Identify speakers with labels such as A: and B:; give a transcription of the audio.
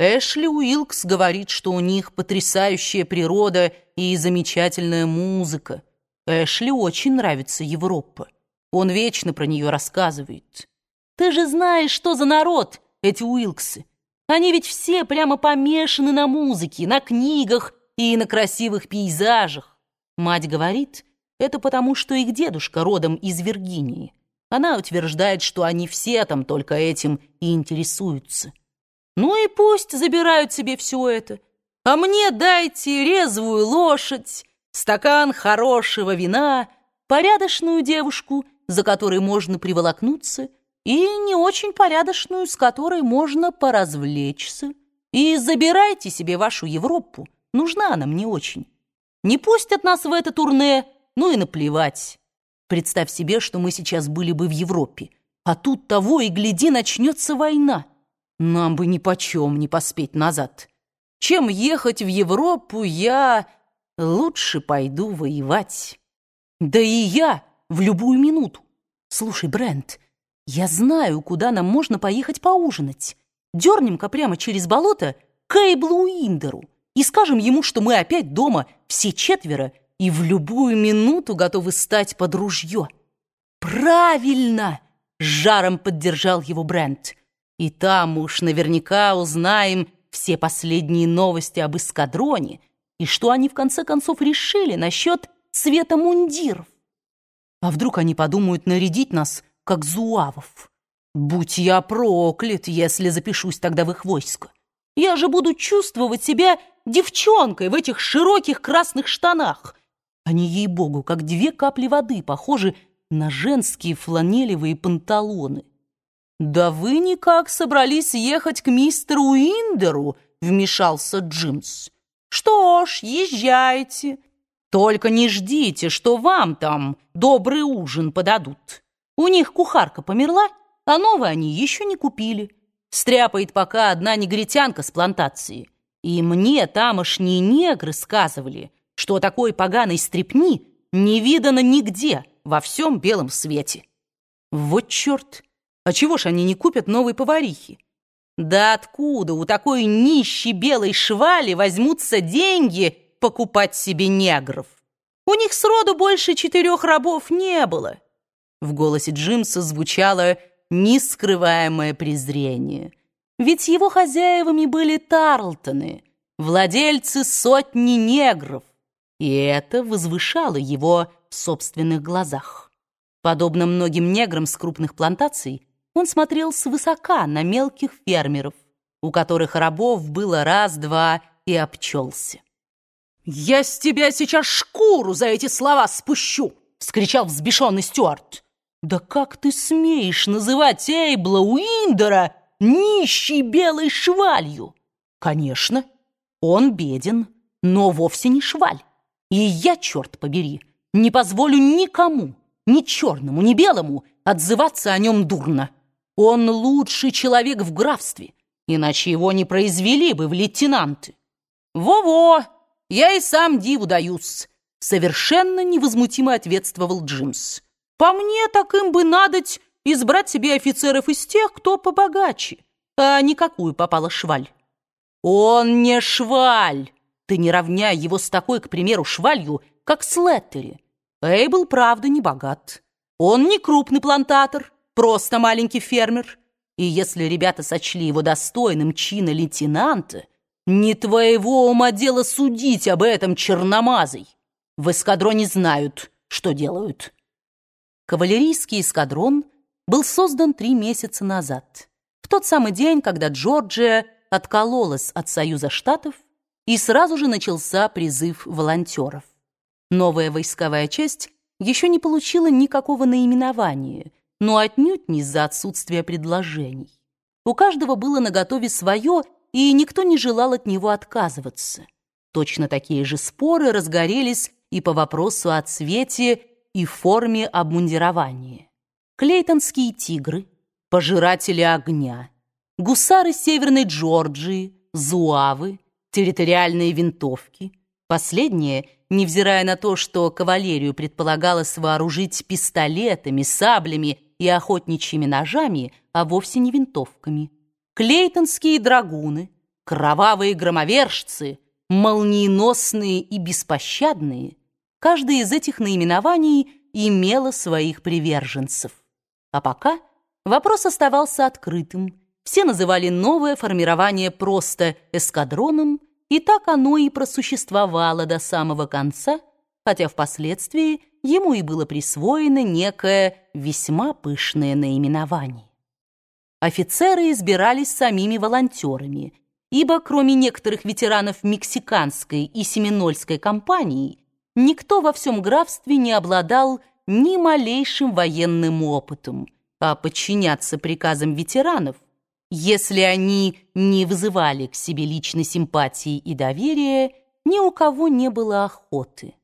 A: Эшли Уилкс говорит, что у них потрясающая природа и замечательная музыка. Эшли очень нравится Европа. Он вечно про нее рассказывает. Ты же знаешь, что за народ эти Уилксы. Они ведь все прямо помешаны на музыке, на книгах и на красивых пейзажах. Мать говорит, это потому, что их дедушка родом из Виргинии. Она утверждает, что они все там только этим и интересуются. Ну и пусть забирают себе все это. А мне дайте резвую лошадь, стакан хорошего вина, порядочную девушку, за которой можно приволокнуться, и не очень порядочную, с которой можно поразвлечься. И забирайте себе вашу Европу, нужна она мне очень. Не пустят нас в это турне, ну и наплевать. Представь себе, что мы сейчас были бы в Европе, а тут того и гляди начнется война. Нам бы ни почем не поспеть назад. Чем ехать в Европу, я лучше пойду воевать. Да и я в любую минуту. Слушай, Брент, я знаю, куда нам можно поехать поужинать. Дернем-ка прямо через болото к Эйблу Индеру и скажем ему, что мы опять дома все четверо и в любую минуту готовы стать под ружье. Правильно! Жаром поддержал его Брент. И там уж наверняка узнаем все последние новости об эскадроне и что они в конце концов решили насчет цвета мундиров. А вдруг они подумают нарядить нас, как зуавов? Будь я проклят, если запишусь тогда в их войско. Я же буду чувствовать себя девчонкой в этих широких красных штанах. Они, ей-богу, как две капли воды, похожи на женские фланелевые панталоны. «Да вы никак собрались ехать к мистеру Уиндеру», — вмешался Джимс. «Что ж, езжайте. Только не ждите, что вам там добрый ужин подадут. У них кухарка померла, а новые они еще не купили. Стряпает пока одна негритянка с плантации. И мне тамошние негры сказывали, что такой поганой стрепни не видано нигде во всем белом свете. Вот черт! А чего ж они не купят новой поварихи? Да откуда у такой нищей белой швали возьмутся деньги покупать себе негров? У них сроду больше четырех рабов не было. В голосе Джимса звучало нескрываемое презрение. Ведь его хозяевами были Тарлтоны, владельцы сотни негров, и это возвышало его в собственных глазах. Подобно многим неграм с крупных плантаций, он смотрел свысока на мелких фермеров, у которых рабов было раз-два и обчелся. «Я с тебя сейчас шкуру за эти слова спущу!» — вскричал взбешенный Стюарт. «Да как ты смеешь называть Эйбла Уиндера нищей белой швалью?» «Конечно, он беден, но вовсе не шваль. И я, черт побери, не позволю никому, ни черному, ни белому, отзываться о нем дурно». Он лучший человек в графстве, иначе его не произвели бы в лейтенанты. Во-во, я и сам диву даюсь, совершенно невозмутимо ответствовал Джимс. По мне, так им бы надоть избрать себе офицеров из тех, кто побогаче, а никакую попала шваль. Он не шваль. Ты не равняй его с такой, к примеру, швалью, как Слеттери. Эйбл, правда, не богат. Он не крупный плантатор, просто маленький фермер. И если ребята сочли его достойным чина лейтенанта, не твоего ума дело судить об этом черномазой. В эскадроне знают, что делают. Кавалерийский эскадрон был создан три месяца назад, в тот самый день, когда Джорджия откололась от Союза Штатов и сразу же начался призыв волонтеров. Новая войсковая часть еще не получила никакого наименования – но отнюдь не из-за отсутствия предложений. У каждого было наготове свое, и никто не желал от него отказываться. Точно такие же споры разгорелись и по вопросу о цвете и форме обмундирования. Клейтонские тигры, пожиратели огня, гусары Северной Джорджии, зуавы, территориальные винтовки. Последние, невзирая на то, что кавалерию предполагалось вооружить пистолетами, саблями и охотничьими ножами, а вовсе не винтовками. Клейтонские драгуны, кровавые громовержцы, молниеносные и беспощадные, каждое из этих наименований имело своих приверженцев. А пока вопрос оставался открытым. Все называли новое формирование просто эскадроном, и так оно и просуществовало до самого конца, хотя впоследствии ему и было присвоено некое весьма пышное наименование. Офицеры избирались самими волонтерами, ибо кроме некоторых ветеранов Мексиканской и Семинольской кампаний, никто во всем графстве не обладал ни малейшим военным опытом, а подчиняться приказам ветеранов, если они не вызывали к себе личной симпатии и доверия, ни у кого не было охоты.